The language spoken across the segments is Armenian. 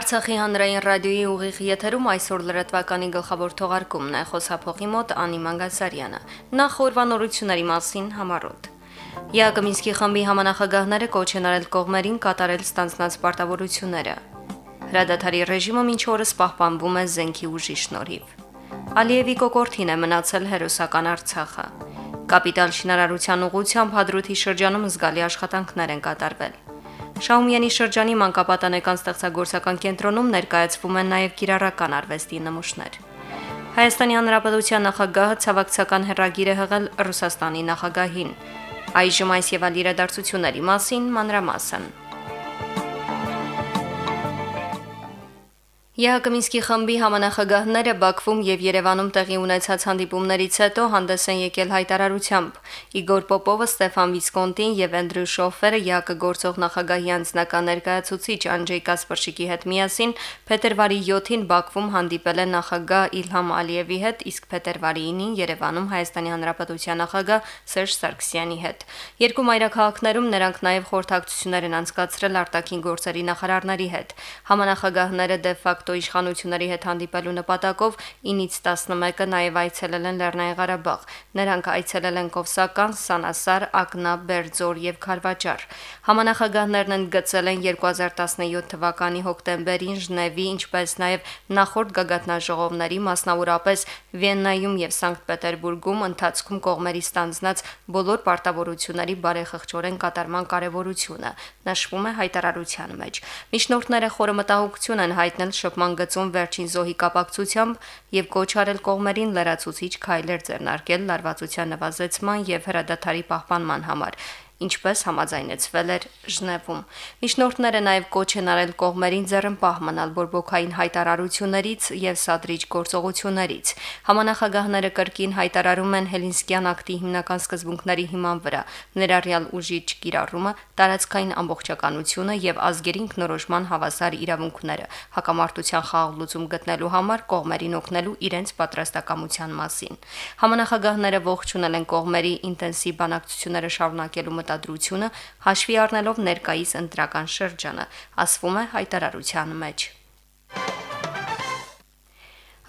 Արցախի հանրային ռադիոյի ուղիղ եթերում այսօր լրատվականի գլխավոր թողարկումն է խոսափողի մոտ Անի Մանգասարյանը։ Նախ օրվանորությունների մասին համարոտ։ Յակոմինսկի խմբի համանախագահները կոչ են արել կողմերին կատարել ստանձնած պարտավորությունները։ Հրադադարի ռեժիմը մինչ օրս պահպանվում է զենքի ուժի շնորհիվ։ Ալիևի կոկորտին է մնացել հերոսական Արցախը։ Կապիտալ շինարարության ուղությամբ Հադրութի շրջանում զգալի աշխատանքներ են կատարվել։ Շաումյանի շրջանի մանկապատանեկան ստեղծագործական կենտրոնում ներկայացվում են նաև կիրառական արվեստի նմուշներ։ Հայաստանի Հանրապետության նախագահը ցավակցական հերագիր է հղել Ռուսաստանի նախագահին։ Այժմ այս եւ այլ իրադարձությունների մասին մանրամասն։ Յակոմինսկի խմբի համանախագահները Բաքվում եւ Երևանում տեղի ունեցած հանդիպումներից հետո հանդես են եկել հայտարարությամբ։ Իգոր Պոպովը, Ստեփան Վիսկոնտին եւ Անդրյու Շոֆերը ՀԱԿ գործող նախագահի անձնական ներկայացուցիչ Անջեյ Կասպարշիկի հետ միասին փետրվարի 7-ին Բաքվում հանդիպել են նախագահ Իլհամ Ալիևի հետ, իսկ փետրվարի 9-ին Երևանում Հայաստանի Հանրապետության նախագահ Սերժ Սարգսյանի հետ։ Երկու մայրաքաղաքներում նրանք նաեւ խորհրդակցություններ են անցկացրել արտաքին գործերի նախարարների հետ։ Համանախագահները դե ֆակտո ՆԱՏՕ իշխանությունների հետ հանդիպելու նպատակով 9-ից 11-ը նաև այցելել են Լեռնային Ղարաբաղ։ Նրանք այցելել են Կովսական, Սանասար, Ակնա, Բերձոր եւ Խարվաճար։ Համանախագահներն են գծել են 2017 թվականի հոկտեմբերին Ժնևի, ինչպես նաև նախորդ գագաթնաժողովների, մասնավորապես Վիեննայում եւ Սանկտ Պետերբուրգում ընթացքում կողմերի ստանձնած բոլոր պարտավորությունների բարեխղճորեն կատարման կարևորությունը, նշվում է հայտարարության մեջ։ Միջնորդները խորը մտահոգություն են հայտնել շփ շփման գծում վերջին զոհի կապակցությամբ եւ կոչ արել կողմերին լրացուցիչ քայլեր ձեռնարկել լարվածության նվազեցման եւ հրադադարի պահպանման համար ինչպես համաձայնեցվել էր Ժնևում։ Միջնորդները նաև կոչ են արել կողմերին ձեռնպահ մնալ բորբոքային հայտարարություններից եւ սադրիչ գործողություններից։ Համանախագահները կրկին հայտարարում են Հելինսկյան ակտի հիմնական սկզբունքների հիման վրա՝ ներառյալ ուժի չկիրառումը, տարածքային ամբողջականությունը եւ ազգերի ինքնորոշման հավասար իրավունքները, հակամարտության խաղ լուծում գտնելու համար կողմերին օգնելու իրենց պատրաստակամության մասին։ Համանախագահները ողջունել են կողմերի ինտենսիվ բանակցությունները շարունակելու մտադրությունը հաշվի առնելով ներկայիս ընտրական շրջանը, ասվում է հայտարարության մեջ։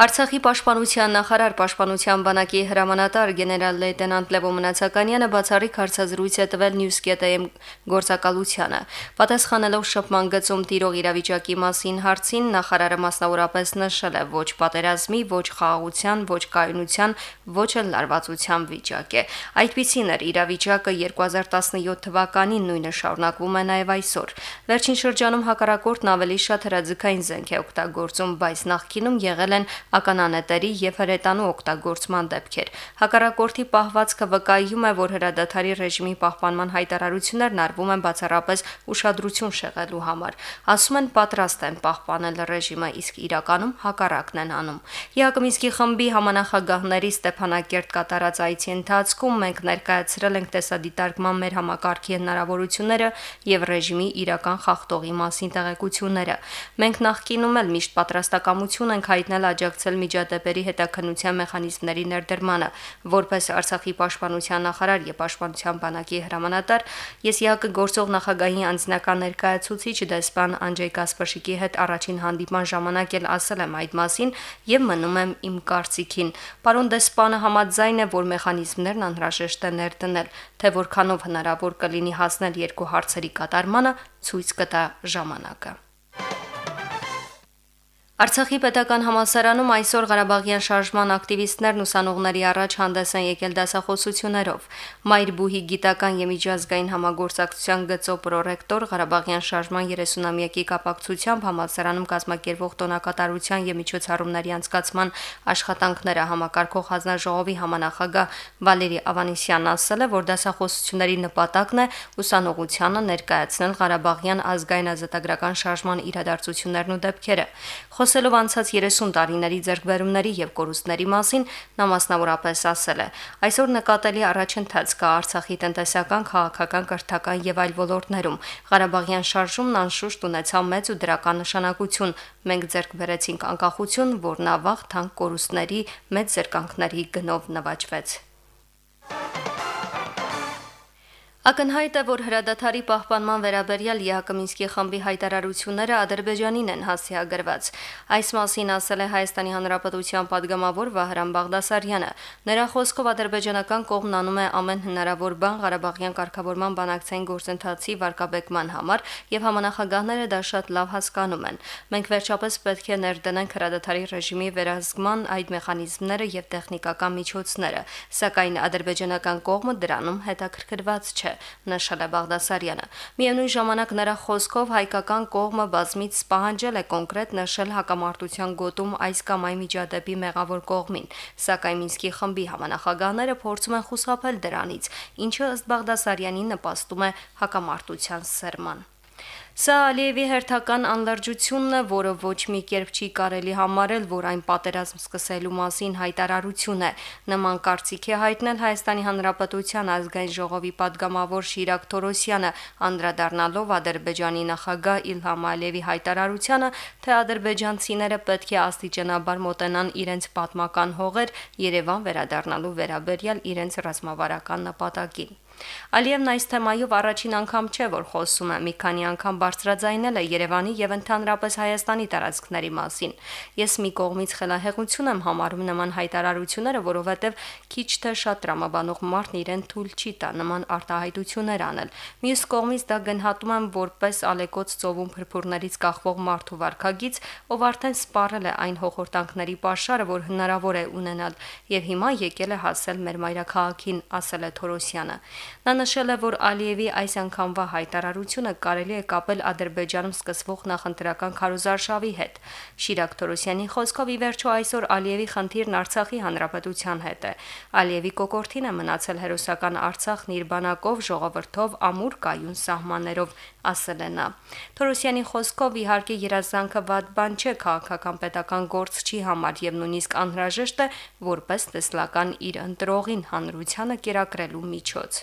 Արցախի պաշտպանության նախարար պաշտպանության բանակի հրամանատար գեներալ լեյտենանտ Լևո Մնացականյանը բացառիկ հարցազրույց է տվել News.am գործակալությանը։ Պատասխանելով շփման գծում տիրող իրավիճակի մասին հարցին նախարարը մասնավորապես նշել է ոչ պատերազմի, ոչ խաղաղության, ոչ կայունության, ոչ էլ լարվածության վիճակ է։ Այդպիսին էր իրավիճակը 2017 թվականին նույնը շարունակվում է նաև այսօր։ Վերջին շրջանում հակառակորդն ավելի շատ հրաձգային զենք է օգտագործում, բայց նախկինում եղել են ականանետերի եւ հրետանու օգտագործման դեպքեր։ Հակառակորդի պահվածքը վկայում է, որ հրադադարի ռեժիմի պահպանման հայտարարություններն արվում են բացառապես ուշադրություն շեղելու համար։ Ասում են պատրաստ են պահպանել ռեժիմը, իսկ իրականում հակառակն են անում։ Յակոմինսկի խմբի համանախագահների Ստեփանակերտ կատարած այցի ընթացքում մենք ներկայացրել ենք տեսադիտարկման մեր համակարգի հնարավորությունները եւ ռեժիմի իրական խախտողի մասին տեղեկությունները։ Մենք նախկինում էլ միշտ պատրաստակամություն ենք հայտնել աջակցել աջակցել միջադեպերի հետաքննության մեխանիզմների ներդրմանը։ Որպես Արցախի պաշտպանության նախարար եւ պաշտպանության բանակի հրամանատար, ես ՀԱԿ գործող նախագահի անձնական ներկայացուցիչ դեսպան Անջեյ Կասպարշիկի հետ առաջին հանդիպման ժամանակ էլ ասել եմ այդ մասին եւ մնում եմ իմ կարծիքին։ Պարոն դեսպանը համաձայն է, որ մեխանիզմներն անհրաժեշտ է ներդնել, թե որքանով հնարավոր կլինի հասնել երկու հարցերի կատարմանը, ցույց կտա ժամանակը։ Արցախի պետական համալսարանում այսօր Ղարաբաղյան շարժման ակտիվիստներն ուսանողների առաջ հանդես են եկել դասախոսություններով։ Մայրբուհի գիտական եւ միջազգային համագործակցության գծո պրոռեկտոր Ղարաբաղյան շարժման 30-ամյակի կապակցությամբ համալսարանում կազմակերպվող տոնակատարության եւ միջոցառումների անցկացման աշխատանքները համակարգող հանձնաժողովի համանախագահ Վալերի Ավանեսյանն ասել է, որ դասախոսությունների նպատակն է ուսանողությանը ներկայացնել Ղարաբաղյան ազգային ազատագրական շարժման իրադարձություններն ու դեպքերը։ Խոսելով անցած 30 տարիների ձեռքբերումների եւ կորուստների մասին, նա մասնավորապես ասել է. այսօր նկատելի առաջընթաց կա Արցախի տնտեսական, քաղաքական, կրթական եւ այլ ոլորտներում։ Ղարաբաղյան շարժումն անշուշտ ունեցավ մեծ ու դրական նշանակություն։ Մենք ձեռք բերեցինք անկախություն, որն ավաղ թանկ կորուստների մեծ զրկանքների գնով նվաճվեց։ Ակնհայտ է, որ հրադադարի պահպանման վերաբերյալ Յակոմինսկի խմբի հայտարարությունները Ադրբեջանին են հասցեագրված։ Այս մասին ասել է Հայաստանի Հանրապետության падգամավոր Վահրամ Բաղդասարյանը։ Նրա խոսքով ադրբեջանական կողմն անում է ամեն հնարավոր բան Ղարաբաղյան կարգավորման բանակցային գործընթացի վարկաբեկման համար եւ համանախագահները դա շատ լավ հասկանում են։ Մենք վերջապես պետք է ներդնենք հրադադարի ռեժիմի վերահսկման այդ մեխանիզմները եւ տեխնիկական միջոցները, սակայն ադրբեջանական կողմը դրանում հետաքրքրված չէ չէ, նշել է Բաղդասարյանը։ Միևնույն ժամանակ նրա խոսքով հայկական կողմը բազմից պահանջել է կոնկրետ նշել հակամարտության գոտում այս կամ այն միջադեպի մեղավոր կողմին, սակայն Մինսկի խմբի համանախագահները փորձում են խուսափել դրանից, ինչը ըստ Բաղդասարյանի նպաստում է հակամարտության սերման։ Սա Ալիևի հերթական անլրջությունն է, որը ոչ մի կերպ չի կարելի համարել, որ այն պատերազմ սկսելու մասին հայտարարություն է։ Նման կարծիք է հայտնել Հայաստանի Հանրապետության ազգային ժողովի падգամավոր Շիրակ Թորոսյանը, անդրադառնալով Ադրբեջանի նախագահ Իլհամ Ալիևի հայտարարությանը, թե ադրբեջանցիները պետք է աստիճանաբար մոտենան իրենց պատմական հողեր Երևան վերադառնալու վերաբերյալ իրենց ռազմավարական նպատակին։ Ալիևն այս թեմայով առաջին անգամ չէ, որ խոսում է, մի քանի անգամ բարձրաձայնել է Երևանի եւ ընդհանրապես Հայաստանի տարածքների մասին։ Ես մի կողմից խելահեղություն եմ համարում նման հայտարարությունները, որովհետեւ քիչ թե շատ տրամաբանող մարդն իրեն թույլ չի տա նման արտահայտություններ անել։ Մյուս կողմից դա գնահատում եմ որպես ալեկոծ ծովում փրփուրներից կախվող մարդու վարքագից, ով արդեն սպառել է այն հողորտանքների pašարը, որ հնարավոր է ունենալ, եւ հիմա եկել է հասել մեր մայրաքաղաքին, ասել է Թորոսյանը։ Նա նշել է, որ Ալիևի այս անգամվա հայտարարությունը կարելի է կապել Ադրբեջանում սկսվող նախընտրական քարոզարշավի հետ։ Շիրակ Թորոսյանի խոսքով ի վերջո այսօր Ալիևի խնդիրն Արցախի հանրապետության հետ է։ Ալիևի կոկորտին է մնացել հերոսական Արցախն իր բանակով, ժողովրդով, ամուր կայուն սահմաններով, ասել է նա։ Թորոսյանի խոսքով իհարկե երազանքը վատ բան չէ, քաղաքական պետական գործ չի համար եւ նույնիսկ անհրաժեշտ է որպես տեսլական իր ընտրողին հանրությանը կերակրելու միջոց։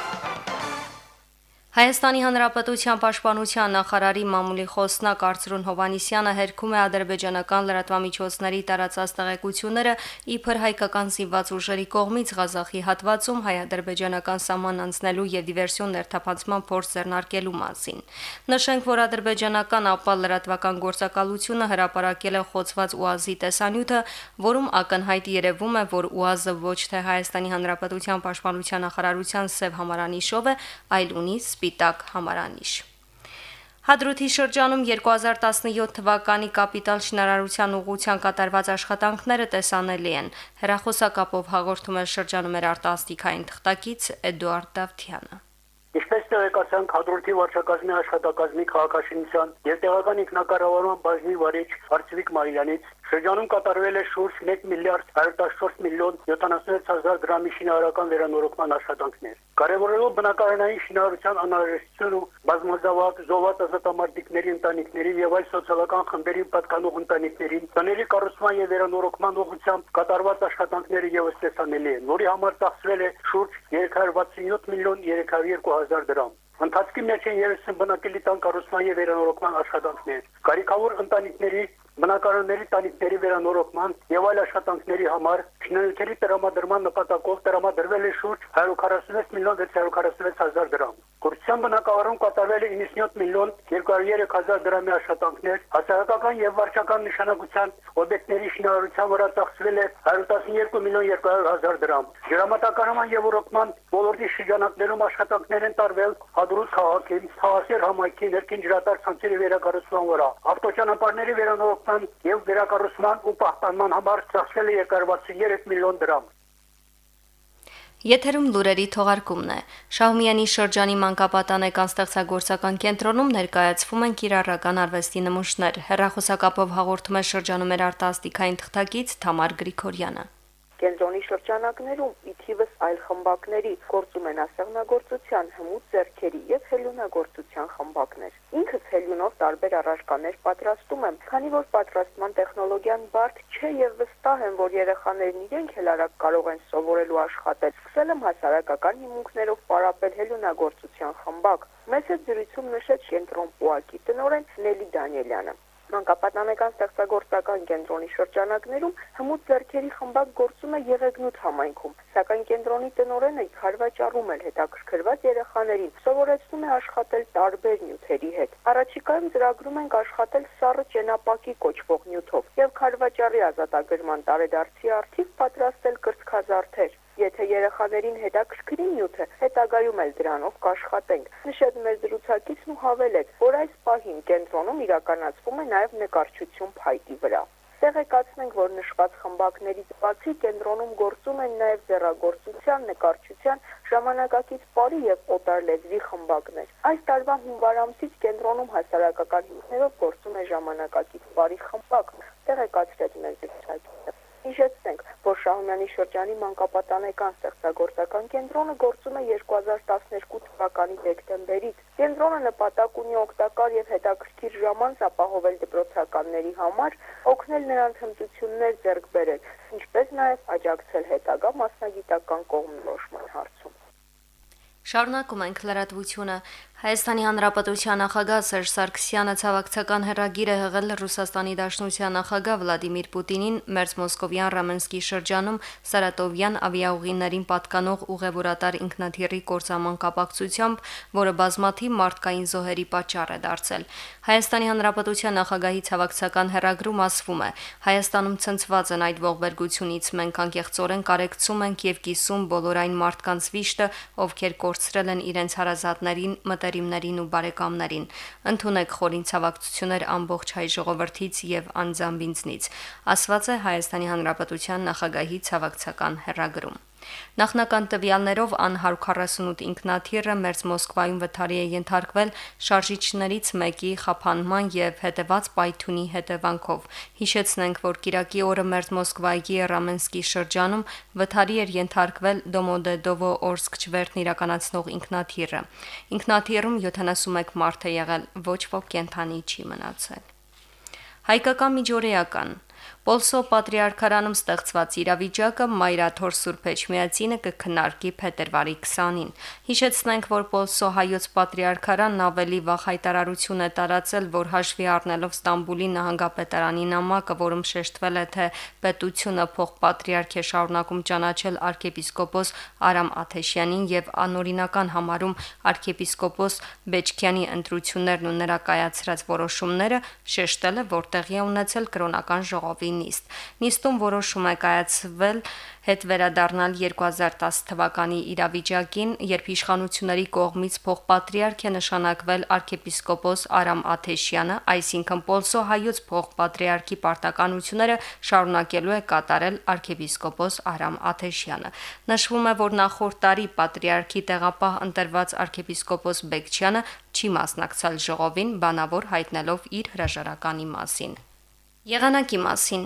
Հայաստանի Հանրապետության Պաշտպանության նախարարի մամուլի խոսնակ Արծրուն Հովանիսյանը հերքում է ադրբեջանական լրատվամիջոցների տարածած տեղեկությունները իբր հայկական զինված ուժերի կողմից Ղազախի հատվածում հայ-ադրբեջանական սահման անցնելու եւ դիվերսիոն ներթափանցման փորձ ձեռնարկելու մասին։ Նշենք, որ ադրբեջանական ապա լրատվական գործակալությունը հրապարակել է խոցված ՈՒԱԶ-ի տեսանյութը, որում ակնհայտ երևում է, որ ՈՒԱԶ-ը ոչ թե Հայաստանի Հանրապետության Պաշտպանության նախարարության սև համարանիշով է, այլ ունի սպիտակ համարանիշ։ Հադրութի շրջանում 2017 թվականի կապիտալ շինարարության ուղղության կատարված աշխատանքները տեսանելի են։ Հերախոսակապով հաղորդում է շրջանում մեր արտասթիկային թղթակից Էդուարդ Դավթյանը։ Ինչպես տեղեկացանք հադրութի վարչակազմի աշխատակազմի քաղաքաշինության եւ տեղական ինքնակառավարման բաժնի վարիչ Արծվիկ Մարիյանից Շրջանում կատարվել է շուրջ 1 միլիարդ 114 միլիոն 76000 դրամի շինարարական վերանորոգման աշխատանքներ։ Կարևորելով բնակարանային շինարարության անհրաժեշտությունն ու բազմազավակ զոհված ազատամարտիկների ընտանիքների եւ այլ սոցիալական խմբերին պատկանող ընտանիքներին տների կառուցման եւ վերանորոգման ուղղությամբ կատարված աշխատանքները եւս տեսանելի են, որի համար ծախսվել է շուրջ 367 միլիոն 302 հազար դրամ։ Ընթացքի մեջ են 30 բնակելի տան կառուցման եւ վերանորոգման աշխատանքներ։ Կարիքավոր ընտանիքների բնակարանների տանիքների վերանորոգման եւ այլ աշխատանքների համար քննարկերի տրամադրման նպատակով տրամադրվել է շուրջ 146 միլիոն 646 հազար դրամ։ Կուրսյան բնակավարում կատարվել է 97 միլիոն 203 հազար դրամի աշխատանքներ, հասարակական եւ վարչական նշանակության օբյեկտների շինարարության վրա ծախսվել է 112 միլիոն 200 հազար դրամ։ Ջրամատակարարման եւ ռոկման ոլորտի շրջանակներում աշխատանքներ են տարվել Հադրուտ քաղաքի, Խաղասեր համայնքի ներքին ջրատար ցանցերի վերակառուցման վրա։ Ավտոճանապարհների վերանորոգման եւ վերակառուցման ու պահպանման համար ծախսվել է 263 միլիոն դրամ։ Եթերում լուրերի թողարկումն է։ Շահումյանի շրջանի մանկապատանեկան ստեղծագործական կենտրոնում ներկայացվում են կիրառական արվեստի նմուշներ։ Հերրախոսակապով հաղորդում է շրջանում մեր արտասթիկային թղթակից Թամար Գրիգորյանը։ Կենտրոնի շրջանակներում ի թիվս այլ խմբակների գործում են ասեղնագործության, հմուտ ձեռքերի եւ հելունագործության խմբակներ։ Ինքս հելյունով տարբեր առարկաներ պատրաստում եմ, քանի որ պատրաստման տեխնոլոգիան բարդ չէ եւ վստահ եմ, որ երեխաներն իրենք էլ արագ կարող են սովորելու աշխատել։ Սկսել եմ հասարակական հիմունքներով պարապել հելունագործության խմբակ։ Մեծ զրույցում նշեց կենտրոն Պուակի տնօրեն Նելի Դանիելյանը։ Մանկապատանեկան ստեղծագործական կենտրոնի շրջանակներում հմուտ ձեռքերի խմբակ գործում է Եղեգնուտ համայնքում, սակայն կենտրոնի տնօրենը քարվաճառում էլ հետաքրքրված երեխաներին, սովորեցնում է աշխատել տարբեր նյութերի հետ։ Առաջիկայում ծրագրում ենք աշխատել սառը ճենապակի կոչվող նյութով եւ քարվաճառի ազատագրման տարեդարձի արդիվ պատրաստել կրծքազարդեր։ Եթե երեխաներին հետաքրքրի նյութը, հետագայում էլ դրանով կաշխատենք։ Նշեց մեր զրուցակիցն ու հավելեց, որ այս պահին կենտրոնում իրականացվում է նաև նկարչություն փայտի վրա։ Տեղեկացնենք, որ նշված խմբակներից բացի կենտրոնում գործում են նաև ձեռագործության, նկարչության, ժամանակակից բարի եւ օտար լեզվի խմբակներ։ Այս տարվա հունվար ամսից կենտրոնում հասարակական հիմքերով գործում է ժամանակակից բարի խմբակ, տեղեկացրեց մեր զրուցակիցը։ Հիշեցնենք, որ Շահումյանի շրջանի մանկապատանեկան ստեղծագործական կենտրոնը գործում է 2012 թվականի դեկտեմբերից։ Կենտրոնը նպատակ ունի օգտակար եւ հետաքրքիր ժամանց ապահովել դպրոցականների համար, օգնել նրանց հմտություններ ձեռք բերել, ինչպես նաեւ աջակցել հետագա մասնագիտական կողմնորոշման հարցում։ Շարունակում ենք լրատվությունը։ Հայաստանի Հանրապետության նախագահ Սերժ Սարգսյանը ցավակցական հերագիր է հղել Ռուսաստանի Դաշնության նախագահ Վլադիմիր Պուտինին Մերձ Մոսկովյան Ռամենսկի շրջանում Սարատովյան ավիաուղիներին պատկանող ուղևորատար ինքնաթիռի կորցաման կապակցությամբ, որը բազմաթիվ մարդկային զոհերի պատճառ է դարձել։ Հայաստանի Հանրապետության նախագահի ցավակցական հերագրում ասվում է. Հայաստանում ցնցված են այդ ողբերգությունից մենք անկեղծորեն կարեկցում ենք եւ կիսում բոլոր այն մարդկանց վիշտը, ովքեր կորցրել են իրենց հարազատներին մտեր մտերիմներին ու բարեկամներին։ Ընթունեք խորին ցավակցություններ ամբողջ հայ ժողովրդից եւ անձամբ ինձնից, ասված է Հայաստանի Հանրապետության նախագահի ցավակցական հերագրում։ Նախնական տվյալներով ան 148 ինքնաթիռը մերձ Մոսկվայում վթարի է ենթարկվել շարժիչներից մեկի խափանման եւ հետեված պայթյունի հետևանքով։ Հիշեցնենք, որ Կիրակի օրը մերձ Մոսկվայի Ռամենսկի շրջանում վթարի էր ենթարկվել Դոմոդեդովո Օրսկ չվերթն իրականացնող ինքնաթիռը։ Ինքնաթիռում 71 մարդ է եղել, ոչ ոք կենթանի չի մնացել։ Հայկական միջօրեական Պոլսո Պատրիարքարանում ստեղծված իրավիճակը Մայրաթոր Սուրբ Էջմիածինը կքննարկի փետրվարի 20-ին։ Հիշեցնենք, որ Պոլսո հայոց Պատրիարքարանն ավելի վաղ հայտարարություն է տարածել, որ հաշվի առնելով Ստամբուլի նահանգապետարանի նամակը, որում շեշտվել է, թե պետությունը փոխպատրիարք է շարունակում ճանաչել arczepiskopos Արամ Աթեշյանին եւ անօրինական համարում arczepiskopos Բեչքյանի ընտրություններն ու նրա կայացրած որոշումները, շեշտել է, որ տեղի է ունեցել կրոնական ժողովի նիստ։ Նիստում որոշում է կայացվել հետ վերադառնալ 2010 թվականի իրավիճակին, երբ իշխանությունների կողմից փոխպատրիարք է նշանակվել arczepiskopos Արամ Աթեշյանը, այսինքն Պոլսո հայոց փոխպատրիարքի պարտականությունները շարունակելու է կատարել arczepiskopos Արամ Աթեշյանը։ Նշվում է, որ նախորդ տարի պատրիարքի տեղապահ ընտրված arczepiskopos Բեկչյանը չի մասնակցել ժողովին, բանավոր հայտնելով իր հրաժարականի մասին։ Եղանակի մասին.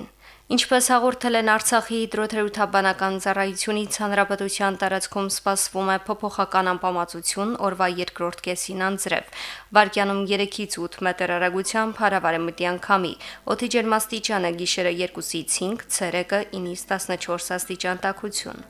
Ինչպես հաղորդել են Արցախի հիդրոթերապևտաբանական ծառայությունից, հանրապետության տարածքում սպասվում է փոփոխական անբավարարություն օրվա երկրորդ կեսին անձրև։ Վարկյանում 3-ից 8 մետր արագությամբ հարավարեմտյան քամի։ Օդի ջերմաստիճանը գիշերը 2-ից 5, ցերեկը 9-ից 14 աստիճան տաքություն։